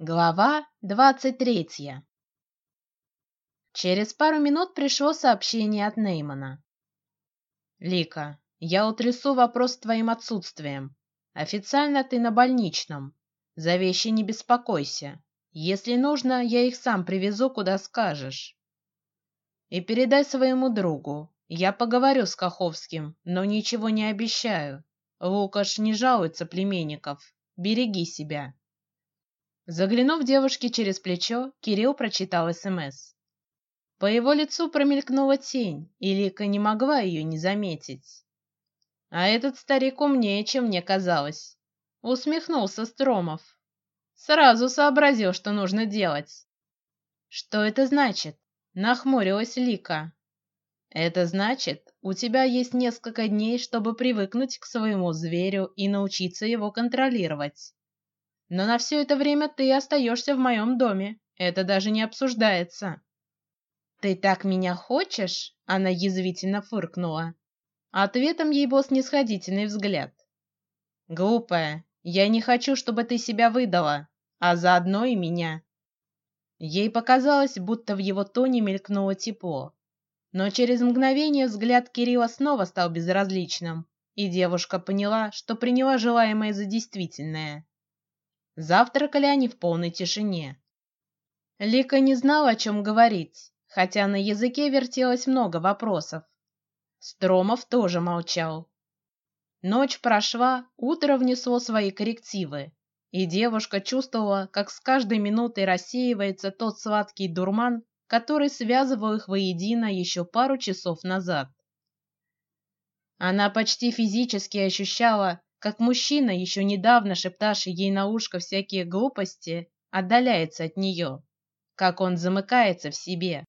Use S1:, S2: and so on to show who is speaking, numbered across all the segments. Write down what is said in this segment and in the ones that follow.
S1: Глава двадцать третья. Через пару минут пришло сообщение от Неймана. Лика, я утрясу вопрос с твоим отсутствием. Официально ты на больничном. За вещи не беспокойся. Если нужно, я их сам привезу, куда скажешь. И передай своему другу. Я поговорю с Каховским, но ничего не обещаю. Лукаш не жалуется племенников. Береги себя. Заглянув девушке через плечо, Кирилл прочитал СМС. По его лицу промелькнула тень, и Лика не могла ее не заметить. А этот старик умнее, чем мне казалось. Усмехнулся Стромов. Сразу сообразил, что нужно делать. Что это значит? Нахмурилась Лика. Это значит, у тебя есть несколько дней, чтобы привыкнуть к своему зверю и научиться его контролировать. Но на все это время ты остаешься в моем доме. Это даже не обсуждается. Ты так меня хочешь? Она язвительно фыркнула. Ответом ей был снисходительный взгляд. Глупая, я не хочу, чтобы ты себя выдала, а заодно и меня. Ей показалось, будто в его тоне мелькнуло тепло, но через мгновение взгляд Кирилла снова стал безразличным, и девушка поняла, что приняла желаемое за действительное. Завтракали они в полной тишине. Лика не знала, о чем говорить, хотя на языке вертелось много вопросов. Стромов тоже молчал. Ночь прошла, утро внесло свои коррективы, и девушка чувствовала, как с каждой минутой рассеивается тот сладкий дурман, который связывал их воедино еще пару часов назад. Она почти физически ощущала, как мужчина, еще недавно шептавший ей на ушко всякие глупости, отдаляется от нее, как он замыкается в себе,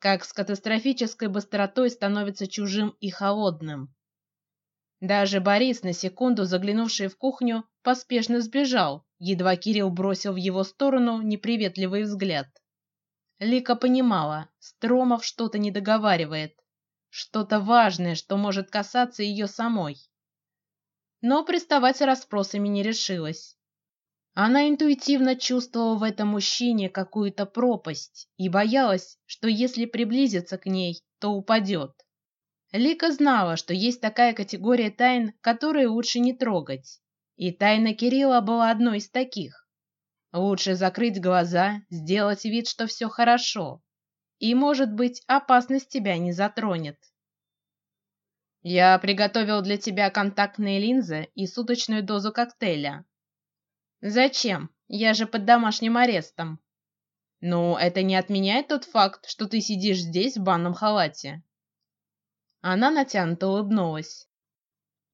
S1: как с катастрофической быстротой становится чужим и холодным. Даже Борис, на секунду заглянувший в кухню, поспешно сбежал, едва Кирилл бросил в его сторону неприветливый взгляд. Лика понимала, Стромов что-то не договаривает, что-то важное, что может касаться ее самой но приставать с расспросами не решилась. Она интуитивно чувствовала в этом мужчине какую-то пропасть и боялась, что если приблизиться к ней, то упадет. Лика знала, что есть такая категория тайн, которые лучше не трогать, и тайна Кирилла была одной из таких. Лучше закрыть глаза, сделать вид, что все хорошо, и, может быть, опасность тебя не затронет. Я приготовил для тебя контактные линзы и суточную дозу коктейля. Зачем? Я же под домашним арестом. Ну, это не отменяет тот факт, что ты сидишь здесь в банном халате. Она натянуто улыбнулась.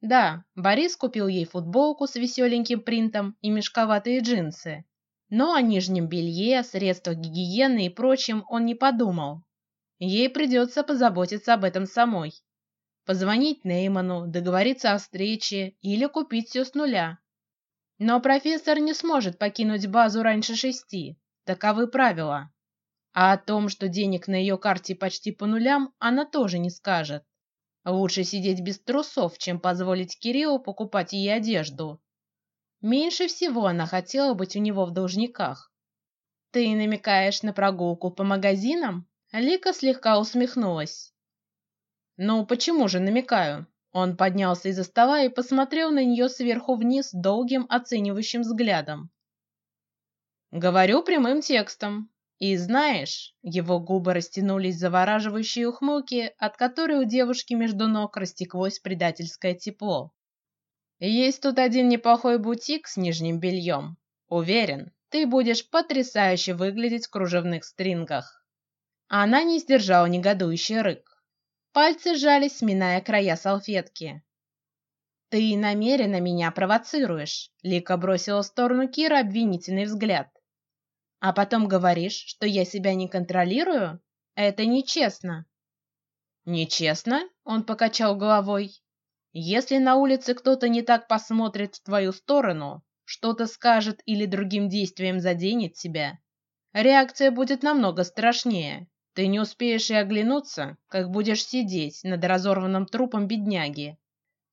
S1: Да, Борис купил ей футболку с веселеньким принтом и мешковатые джинсы, но о нижнем белье, средствах гигиены и прочем он не подумал. Ей придется позаботиться об этом самой позвонить Нейману, договориться о встрече или купить все с нуля. Но профессор не сможет покинуть базу раньше шести. Таковы правила. А о том, что денег на ее карте почти по нулям, она тоже не скажет. Лучше сидеть без трусов, чем позволить Кириллу покупать ей одежду. Меньше всего она хотела быть у него в должниках. Ты намекаешь на прогулку по магазинам? Лика слегка усмехнулась. Ну почему же намекаю? Он поднялся из-за стола и посмотрел на нее сверху вниз долгим оценивающим взглядом. Говорю прямым текстом. И знаешь, его губы растянулись в завораживающей ухмылке, от которой у девушки между ног растеклось предательское тепло. Есть тут один неплохой бутик с нижним бельем. Уверен, ты будешь потрясающе выглядеть в кружевных стрингах. Она не сдержала негодующий рык. Пальцы сжались, сминая края салфетки. Ты намеренно меня провоцируешь. Лика бросила в сторону Кира обвинительный взгляд. А потом говоришь, что я себя не контролирую. Это нечестно. Нечестно? Он покачал головой. Если на улице кто-то не так посмотрит в твою сторону, что-то скажет или другим действием заденет тебя, реакция будет намного страшнее. Ты не успеешь и оглянуться, как будешь сидеть над разорванным трупом бедняги.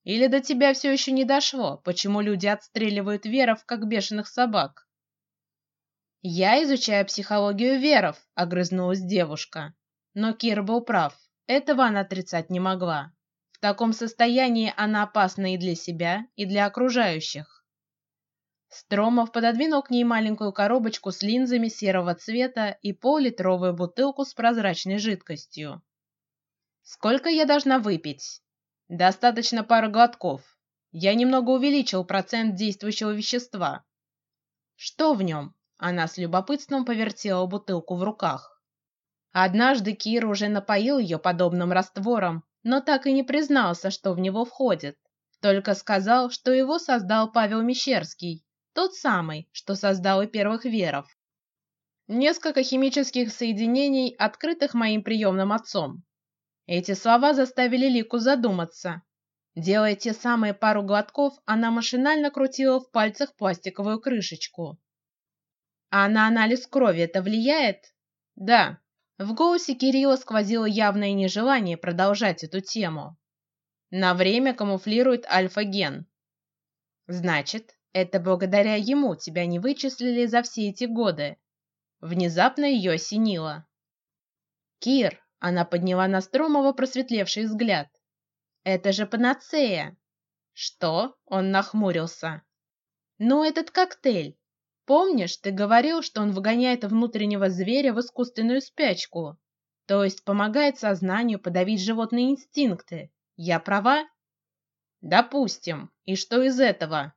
S1: Или до тебя все еще не дошло, почему люди отстреливают веров как бешеных собак? Я изучаю психологию веров, огрызнулась девушка. Но Кир был прав. Этого она отрицать не могла. В таком состоянии она опасна и для себя, и для окружающих. Стромов пододвинул к ней маленькую коробочку с линзами серого цвета и поллитровую бутылку с прозрачной жидкостью. Сколько я должна выпить? Достаточно пары глотков. Я немного увеличил процент действующего вещества. Что в нем? Она с любопытством повертела бутылку в руках. Однажды Кир уже напоил ее подобным раствором, но так и не признался, что в него входит. Только сказал, что его создал Павел Мещерский, тот самый, что создал и первых веров. Несколько химических соединений, открытых моим приемным отцом. Эти слова заставили Лику задуматься. Делая те самые пару глотков, она машинально крутила в пальцах пластиковую крышечку. А на анализ крови это влияет? Да. В голосе Кирилла сквозило явное нежелание продолжать эту тему. На время камуфлирует альфа-ген. Значит, это благодаря ему тебя не вычислили за все эти годы. Внезапно ее осенило. Кир, она подняла на Стромова просветлевший взгляд. Это же панацея. Что? Он нахмурился. Ну этот коктейль. Помнишь, ты говорил, что он выгоняет внутреннего зверя в искусственную спячку, то есть помогает сознанию подавить животные инстинкты. Я права? Допустим. И что из этого?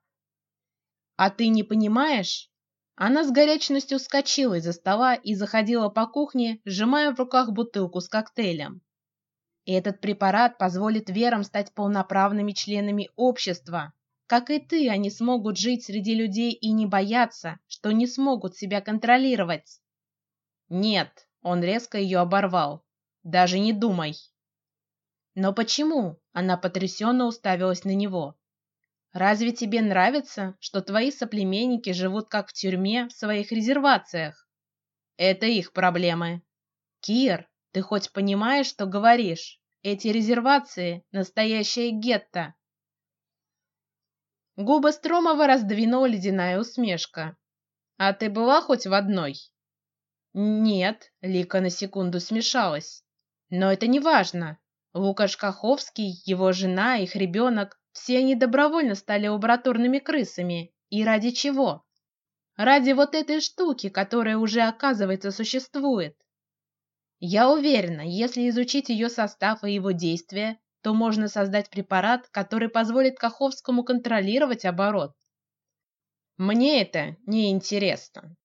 S1: А ты не понимаешь? Она с горячностью вскочила из-за стола и заходила по кухне, сжимая в руках бутылку с коктейлем. И этот препарат позволит верам стать полноправными членами общества, как и ты, они смогут жить среди людей и не бояться, что не смогут себя контролировать. Нет, он резко ее оборвал. Даже не думай. Но почему? Она потрясенно уставилась на него. Разве тебе нравится, что твои соплеменники живут как в тюрьме в своих резервациях? Это их проблемы. Кир, ты хоть понимаешь, что говоришь? Эти резервации настоящее гетто. Губы Стромова раздвинула ледяная усмешка. А ты была хоть в одной? Нет, Лика на секунду смешалась. Но это не важно. Лукаш Каховский, его жена, их ребенок, все они добровольно стали лабораторными крысами. И ради чего? Ради вот этой штуки, которая уже оказывается существует. Я уверена, если изучить ее состав и его действия, то можно создать препарат, который позволит Каховскому контролировать оборот. Мне это не интересно.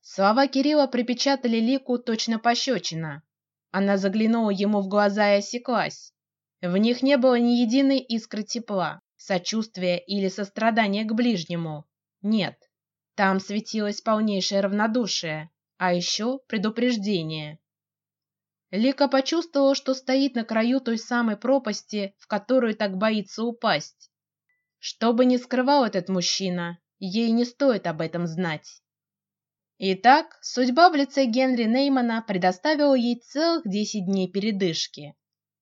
S1: Слова Кирилла припечатали Лику точно пощечина. Она заглянула ему в глаза и осеклась. В них не было ни единой искры тепла, сочувствия или сострадания к ближнему. Нет, там светилось полнейшее равнодушие, а еще предупреждение. Лика почувствовала, что стоит на краю той самой пропасти, в которую так боится упасть. Что бы ни скрывал этот мужчина, ей не стоит об этом знать. Итак, судьба в лице Генри Неймана предоставила ей целых десять дней передышки.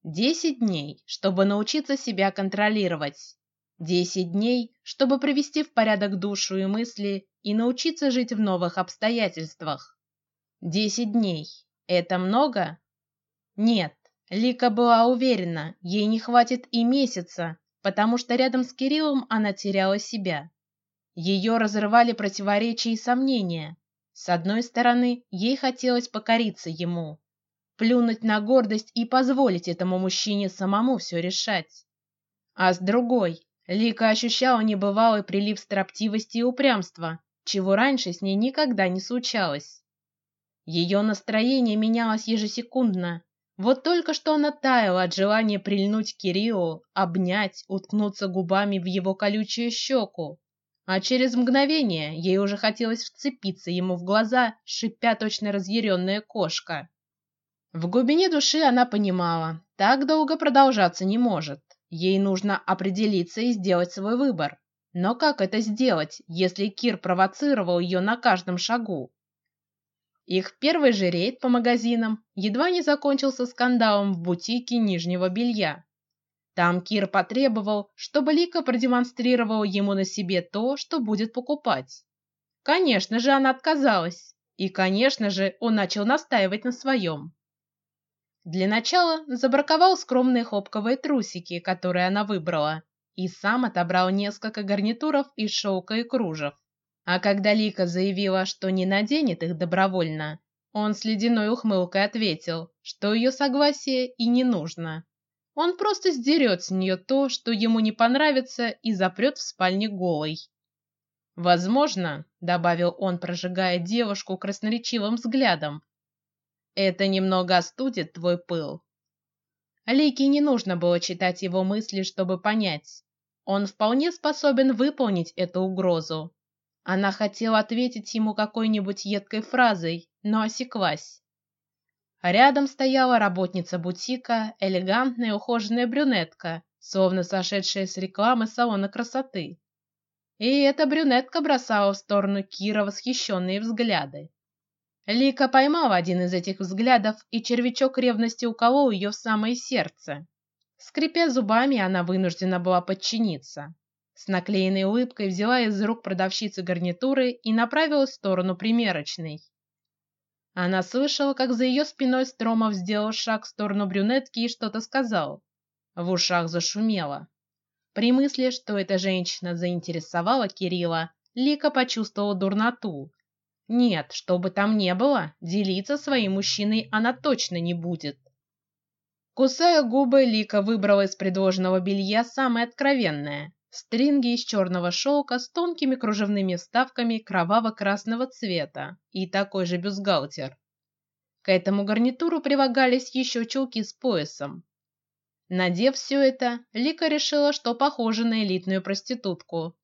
S1: Десять дней, чтобы научиться себя контролировать. Десять дней, чтобы привести в порядок душу и мысли и научиться жить в новых обстоятельствах. Десять дней. Это много? Нет, Лика была уверена, ей не хватит и месяца, потому что рядом с Кириллом она теряла себя. Ее разрывали противоречия и сомнения. С одной стороны, ей хотелось покориться ему, плюнуть на гордость и позволить этому мужчине самому все решать. А с другой, Лика ощущала небывалый прилив строптивости и упрямства, чего раньше с ней никогда не случалось. Ее настроение менялось ежесекундно, вот только что она таяла от желания прильнуть к Кириллу, обнять, уткнуться губами в его колючую щеку, а через мгновение ей уже хотелось вцепиться ему в глаза, шипя точно разъяренная кошка. В глубине души она понимала, так долго продолжаться не может. Ей нужно определиться и сделать свой выбор. Но как это сделать, если Кир провоцировал ее на каждом шагу? Их первый же рейд по магазинам едва не закончился скандалом в бутике нижнего белья. Там Кир потребовал, чтобы Лика продемонстрировала ему на себе то, что будет покупать. Конечно же, она отказалась, и, конечно же, он начал настаивать на своем. Для начала забраковал скромные хлопковые трусики, которые она выбрала, и сам отобрал несколько гарнитуров из шелка и кружев. А когда Лика заявила, что не наденет их добровольно, он с ледяной ухмылкой ответил, что ее согласие и не нужно. Он просто сдерет с нее то, что ему не понравится, и запрет в спальне голой. Возможно, добавил он, прожигая девушку красноречивым взглядом, это немного остудит твой пыл. Лике не нужно было читать его мысли, чтобы понять, он вполне способен выполнить эту угрозу. Она хотела ответить ему какой-нибудь едкой фразой, но осеклась. Рядом стояла работница бутика, элегантная ухоженная брюнетка, словно сошедшая с рекламы салона красоты. И эта брюнетка бросала в сторону Кира восхищенные взгляды. Лика поймала один из этих взглядов, и червячок ревности уколол ее в самое сердце. Скрипя зубами, она вынуждена была подчиниться. С наклеенной улыбкой взяла из рук продавщицы гарнитуры и направилась в сторону примерочной. Она слышала, как за ее спиной Стромов сделал шаг в сторону брюнетки и что-то сказал. В ушах зашумело. При мысли, что эта женщина заинтересовала Кирилла, Лика почувствовала дурноту нет, что бы там ни было, делиться своим мужчиной она точно не будет. Кусая губы, Лика выбрала из предложенного белья самое откровенное: стринги из черного шелка с тонкими кружевными вставками кроваво-красного цвета и такой же бюстгальтер. К этому гарнитуру прилагались еще чулки с поясом. Надев все это, Лика решила, что похожа на элитную проститутку.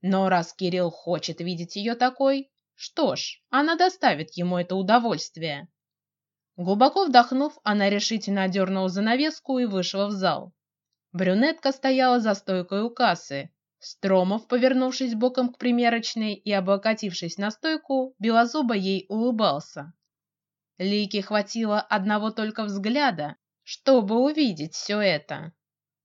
S1: Но раз Кирилл хочет видеть ее такой, что ж, она доставит ему это удовольствие. Глубоко вдохнув, она решительно одернула занавеску и вышла в зал. Брюнетка стояла за стойкой у кассы. Стромов, повернувшись боком к примерочной и облокотившись на стойку, белозубо ей улыбался. Лике хватило одного только взгляда, чтобы увидеть все это,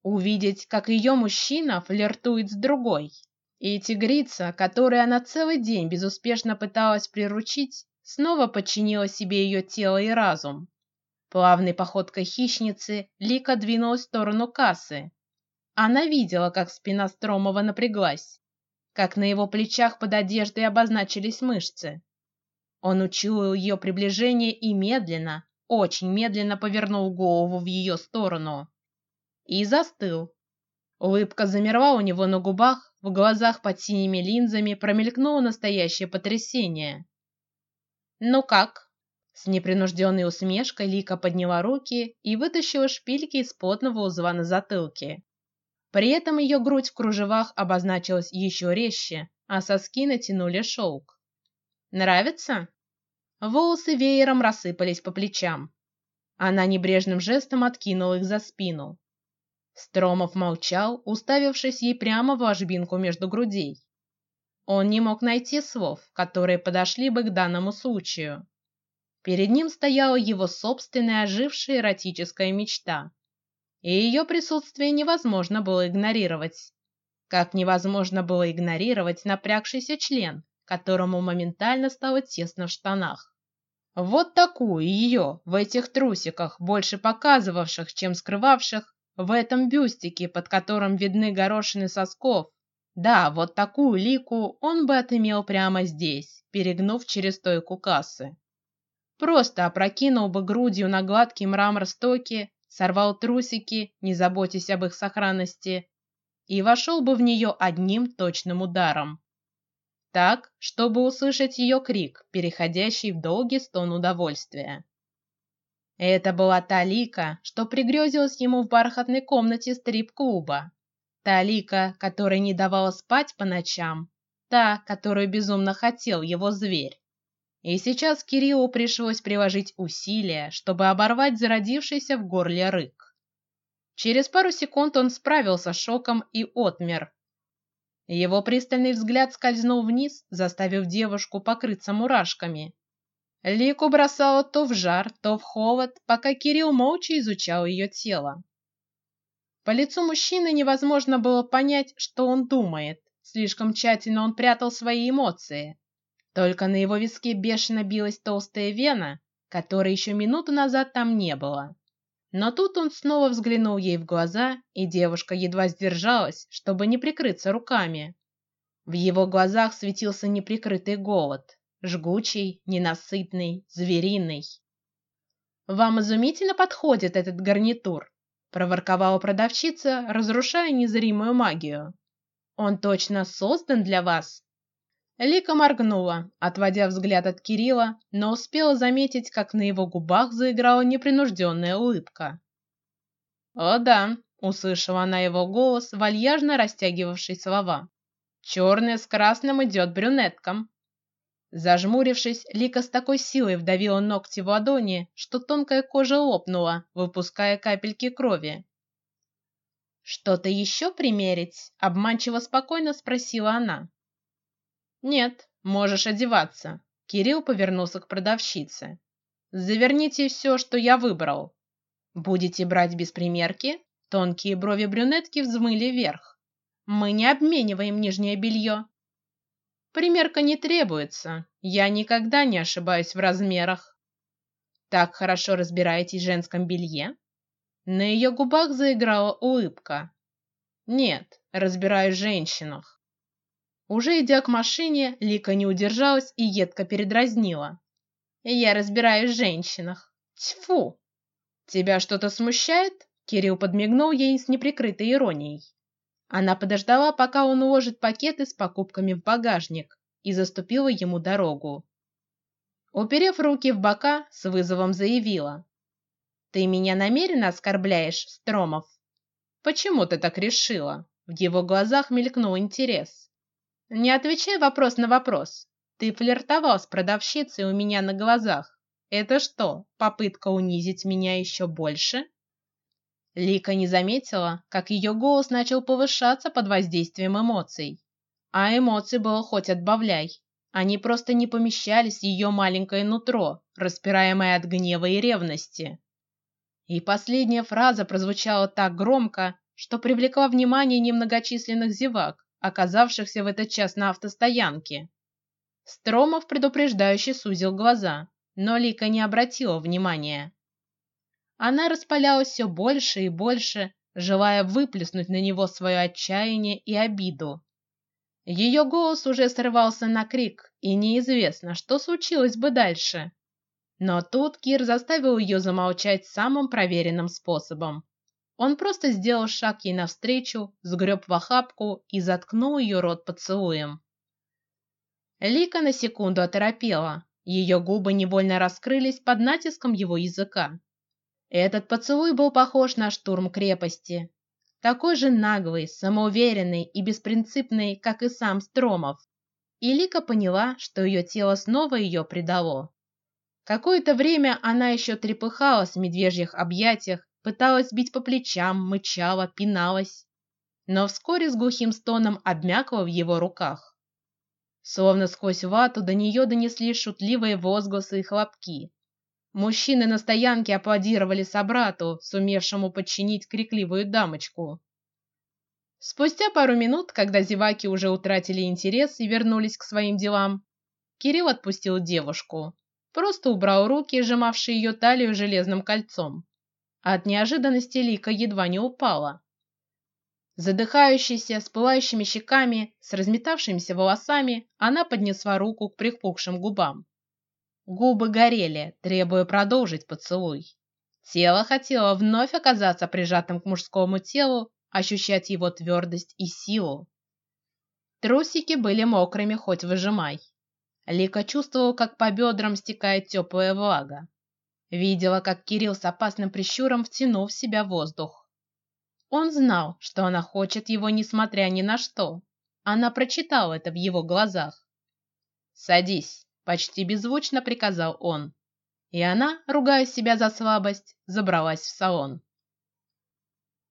S1: увидеть, как ее мужчина флиртует с другой. И тигрица, которую она целый день безуспешно пыталась приручить, снова подчинила себе ее тело и разум. Плавной походкой хищницы Лика двинулась в сторону кассы. Она видела, как спина Стромова напряглась, как на его плечах под одеждой обозначились мышцы. Он учуял ее приближение и медленно, очень медленно повернул голову в ее сторону и застыл. Улыбка замерла у него на губах, в глазах под синими линзами промелькнуло настоящее потрясение. Ну как? С непринужденной усмешкой Лика подняла руки и вытащила шпильки из потного узла на затылке. При этом ее грудь в кружевах обозначилась еще резче, а соски натянули шелк. Нравится? Волосы веером рассыпались по плечам. Она небрежным жестом откинула их за спину. Стромов молчал, уставившись ей прямо в ложбинку между грудей. Он не мог найти слов, которые подошли бы к данному случаю. Перед ним стояла его собственная ожившая эротическая мечта, и ее присутствие невозможно было игнорировать, как невозможно было игнорировать напрягшийся член, которому моментально стало тесно в штанах. Вот такую ее в этих трусиках, больше показывавших, чем скрывавших, в этом бюстике, под которым видны горошины сосков. Да, вот такую лику он бы отымел прямо здесь, перегнув через стойку кассы. Просто опрокинул бы грудью на гладкий мрамор стойки, сорвал трусики, не заботясь об их сохранности, и вошел бы в нее одним точным ударом, так, чтобы услышать ее крик, переходящий в долгий стон удовольствия. Это была та Лика, что пригрезилась ему в бархатной комнате стрип-клуба. Та Лика, которая не давала спать по ночам, та, которую безумно хотел его зверь. И сейчас Кириллу пришлось приложить усилия, чтобы оборвать зародившийся в горле рык. Через пару секунд он справился с шоком и отмер. Его пристальный взгляд скользнул вниз, заставив девушку покрыться мурашками. Лику бросало то в жар, то в холод, пока Кирилл молча изучал ее тело. По лицу мужчины невозможно было понять, что он думает. Слишком тщательно он прятал свои эмоции. Только на его виске бешено билась толстая вена, которой еще минуту назад там не было. Но тут он снова взглянул ей в глаза, и девушка едва сдержалась, чтобы не прикрыться руками. В его глазах светился неприкрытый голод, жгучий, ненасытный, звериный. Вам изумительно подходит этот гарнитур, проворковала продавщица, разрушая незримую магию. Он точно создан для вас. Лика моргнула, отводя взгляд от Кирилла, но успела заметить, как на его губах заиграла непринужденная улыбка. О да, услышала она его голос, вальяжно растягивавший слова. Черный с красным идет брюнеткам. Зажмурившись, Лика с такой силой вдавила ногти в ладони, что тонкая кожа лопнула, выпуская капельки крови. Что-то еще примерить? Обманчиво спокойно спросила она. Нет, можешь одеваться. Кирилл повернулся к продавщице. Заверните все, что я выбрал. Будете брать без примерки? Тонкие брови брюнетки взмыли вверх. Мы не обмениваем нижнее белье. Примерка не требуется. Я никогда не ошибаюсь в размерах. Так хорошо разбираетесь в женском белье? На ее губах заиграла улыбка. Нет, разбираюсь в женщинах. Уже идя к машине, Лика не удержалась и едко передразнила: "Я разбираюсь в женщинах. Тьфу! Тебя что-то смущает?" Кирилл подмигнул ей с неприкрытой иронией. Она подождала, пока он уложит пакеты с покупками в багажник, и заступила ему дорогу. Уперев руки в бока, с вызовом заявила: "Ты меня намеренно оскорбляешь, Стромов? Почему ты так решила?" В его глазах мелькнул интерес. Не отвечай вопрос на вопрос. Ты флиртовал с продавщицей у меня на глазах. Это что, попытка унизить меня еще больше? Лика не заметила, как ее голос начал повышаться под воздействием эмоций. А эмоций было хоть отбавляй. Они просто не помещались в ее маленькое нутро, распираемое от гнева и ревности. И последняя фраза прозвучала так громко, что привлекла внимание немногочисленных зевак оказавшихся в этот час на автостоянке. Стромов предупреждающе сузил глаза, но Лика не обратила внимания. Она распалялась все больше и больше, желая выплеснуть на него свое отчаяние и обиду. Ее голос уже срывался на крик, и неизвестно, что случилось бы дальше. Но тут Кир заставил ее замолчать самым проверенным способом. Он просто сделал шаг ей навстречу, сгреб в охапку и заткнул ее рот поцелуем. Лика на секунду оторопела, ее губы невольно раскрылись под натиском его языка. Этот поцелуй был похож на штурм крепости, такой же наглый, самоуверенный и беспринципный, как и сам Стромов. И Лика поняла, что ее тело снова ее предало. Какое-то время она еще трепыхалась в медвежьих объятиях пыталась бить по плечам, мычала, пиналась, но вскоре с глухим стоном обмякла в его руках. Словно сквозь вату до нее донеслись шутливые возгласы и хлопки. Мужчины на стоянке аплодировали собрату, сумевшему подчинить крикливую дамочку. Спустя пару минут, когда зеваки уже утратили интерес и вернулись к своим делам, Кирилл отпустил девушку, просто убрал руки, сжимавшие ее талию железным кольцом. От неожиданности Лика едва не упала. Задыхающаяся, с пылающими щеками, с разметавшимися волосами, она поднесла руку к припухшим губам. Губы горели, требуя продолжить поцелуй. Тело хотело вновь оказаться прижатым к мужскому телу, ощущать его твердость и силу. Трусики были мокрыми, хоть выжимай. Лика чувствовала, как по бедрам стекает теплая влага. Видела, как Кирилл с опасным прищуром втянул в себя воздух. Он знал, что она хочет его, несмотря ни на что. Она прочитала это в его глазах. Садись, почти беззвучно приказал он, и она, ругая себя за слабость, забралась в салон.